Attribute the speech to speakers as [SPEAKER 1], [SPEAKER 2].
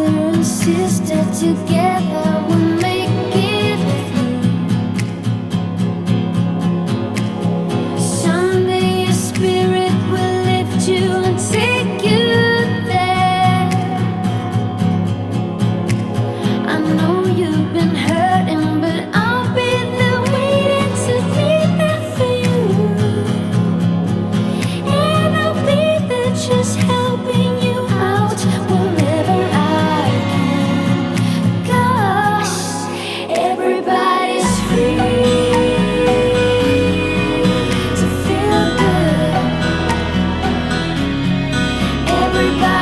[SPEAKER 1] brother and sister together. 불가